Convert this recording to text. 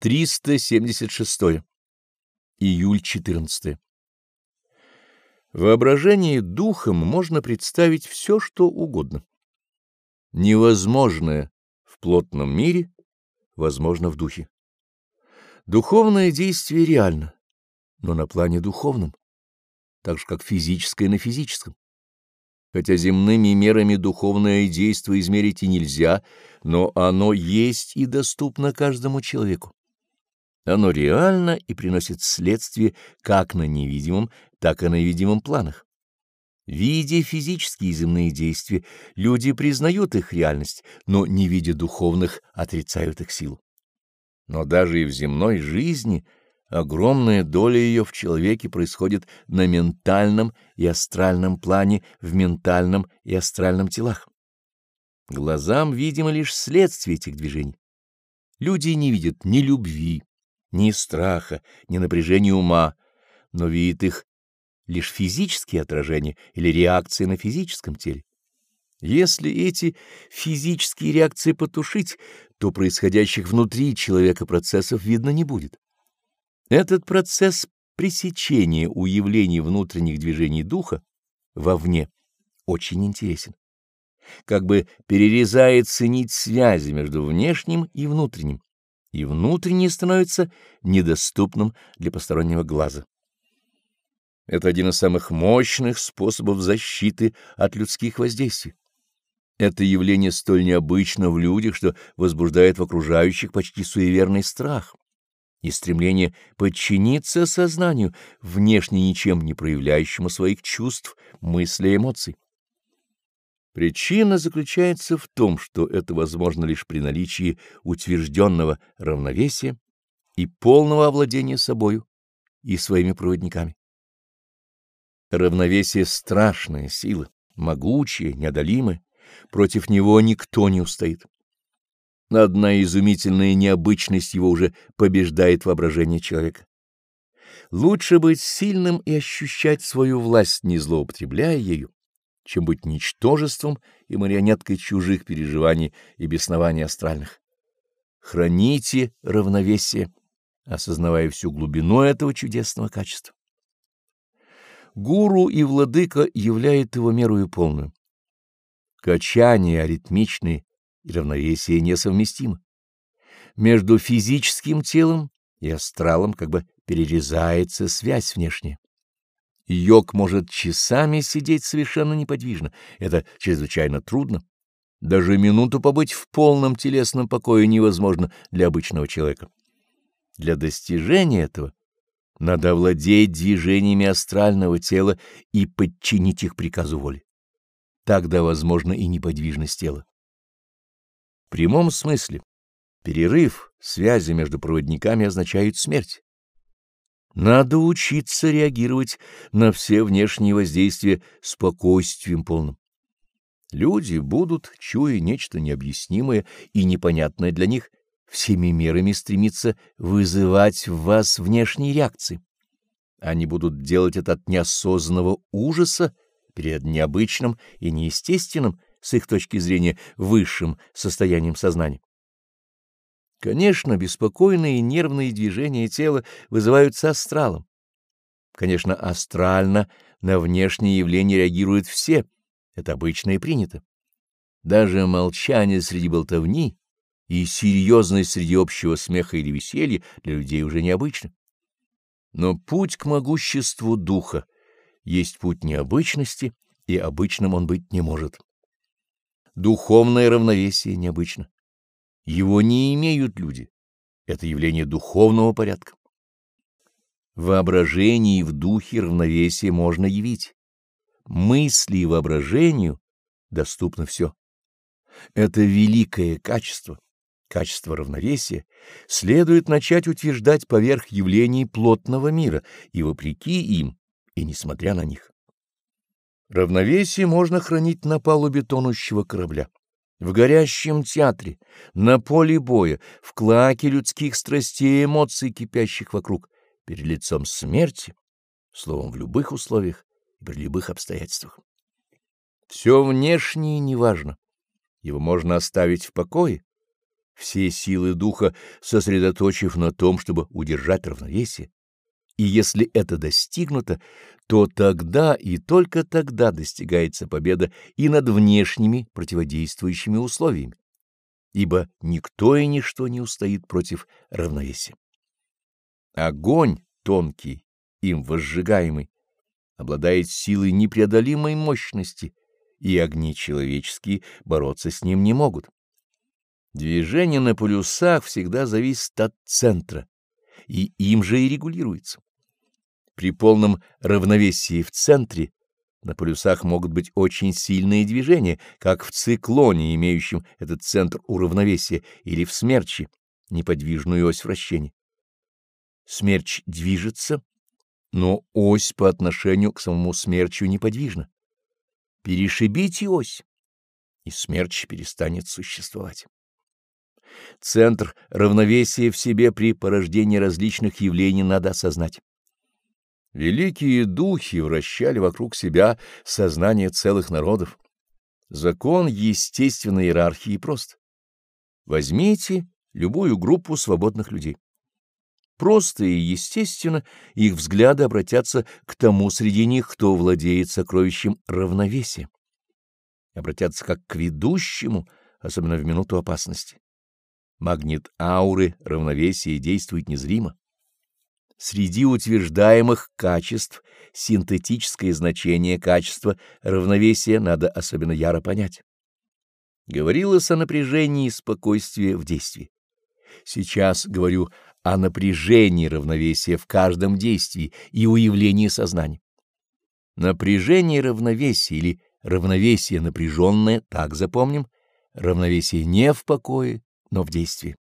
376. Июль 14. Воображение духом можно представить все, что угодно. Невозможное в плотном мире возможно в духе. Духовное действие реально, но на плане духовном, так же как физическое на физическом. Хотя земными мерами духовное действие измерить и нельзя, но оно есть и доступно каждому человеку. Оно реально и приносит следствие как на невидимом, так и на видимом планах. Видя физические земные действия, люди признают их реальность, но не видя духовных, отрицают их силу. Но даже и в земной жизни огромная доля ее в человеке происходит на ментальном и астральном плане, в ментальном и астральном телах. Глазам видимо лишь следствие этих движений. Люди не видят ни любви, ни страха, ни напряжения ума, но видит их лишь физические отражения или реакции на физическом теле. Если эти физические реакции потушить, то происходящих внутри человека процессов видно не будет. Этот процесс пресечения уявлений внутренних движений духа вовне очень интересен. Как бы перерезает ценить связи между внешним и внутренним, и внутреннее становится недоступным для постороннего глаза. Это один из самых мощных способов защиты от людских воздействий. Это явление столь необычно в людях, что возбуждает в окружающих почти суеверный страх и стремление подчиниться сознанию, внешне ничем не проявляющему своих чувств, мыслей эмоций. Причина заключается в том, что это возможно лишь при наличии утвержденного равновесия и полного овладения собою и своими проводниками. Равновесие — страшная сила, могучая, неодолимая, против него никто не устоит. Одна изумительная необычность его уже побеждает воображение человека. Лучше быть сильным и ощущать свою власть, не злоупотребляя ею, чем быть ничтожеством и марионеткой чужих переживаний и беснований астральных. Храните равновесие, осознавая всю глубину этого чудесного качества. Гуру и владыка являет его мерую полную. Качание аритмичные и равновесие несовместимы. Между физическим телом и астралом как бы перерезается связь внешняя. Йог может часами сидеть совершенно неподвижно. Это чрезвычайно трудно. Даже минуту побыть в полном телесном покое невозможно для обычного человека. Для достижения этого надо овладеть движениями астрального тела и подчинить их приказу воли. Тогда возможна и неподвижность тела. В прямом смысле перерыв связи между проводниками означает смерть. Надо учиться реагировать на все внешние воздействия спокойствием полным. Люди будут, чуя нечто необъяснимое и непонятное для них, всеми мерами стремиться вызывать в вас внешние реакции. Они будут делать это от неосознанного ужаса перед необычным и неестественным, с их точки зрения, высшим состоянием сознания. Конечно, беспокойные нервные движения тела вызываются астралом. Конечно, астрально на внешние явления реагируют все, это обычно и принято. Даже молчание среди болтовни и серьезность среди общего смеха или веселья для людей уже необычно. Но путь к могуществу духа есть путь необычности, и обычным он быть не может. Духовное равновесие необычно. Его не имеют люди. Это явление духовного порядка. В воображении и в духе равновесие можно явить. Мысли и воображению доступно все. Это великое качество, качество равновесия, следует начать утверждать поверх явлений плотного мира и вопреки им, и несмотря на них. Равновесие можно хранить на палубе тонущего корабля в горящем театре, на поле боя, в клаке людских страстей и эмоций, кипящих вокруг, перед лицом смерти, словом, в любых условиях и при любых обстоятельствах. Все внешнее неважно, его можно оставить в покое. все силы духа сосредоточив на том, чтобы удержать равновесие. И если это достигнуто, то тогда и только тогда достигается победа и над внешними противодействующими условиями, ибо никто и ничто не устоит против равновесия. Огонь тонкий, им возжигаемый, обладает силой непреодолимой мощности, и огни человеческие бороться с ним не могут. Движение на полюсах всегда зависит от центра, и им же и регулируется. При полном равновесии в центре на полюсах могут быть очень сильные движения, как в циклоне, имеющем этот центр у равновесия, или в смерче, неподвижную ось вращения. Смерч движется, но ось по отношению к самому смерчу неподвижна. Перешибите ось, и смерч перестанет существовать. Центр равновесия в себе при порождении различных явлений надо осознать. Великие духи вращали вокруг себя сознание целых народов. Закон естественной иерархии прост. Возьмите любую группу свободных людей. Просто и естественно их взгляды обратятся к тому среди них, кто владеет сокровищем равновесия. Обратятся как к ведущему, особенно в минуту опасности. Магнит ауры равновесия действует незримо. Среди утверждаемых качеств синтетическое значение качества равновесия надо особенно яро понять. Говорилось о напряжении и спокойствии в действии. Сейчас говорю о напряжении равновесия в каждом действии и уявлении сознания. Напряжение равновесия или равновесие напряженное, так запомним, равновесие не в покое, но в действии.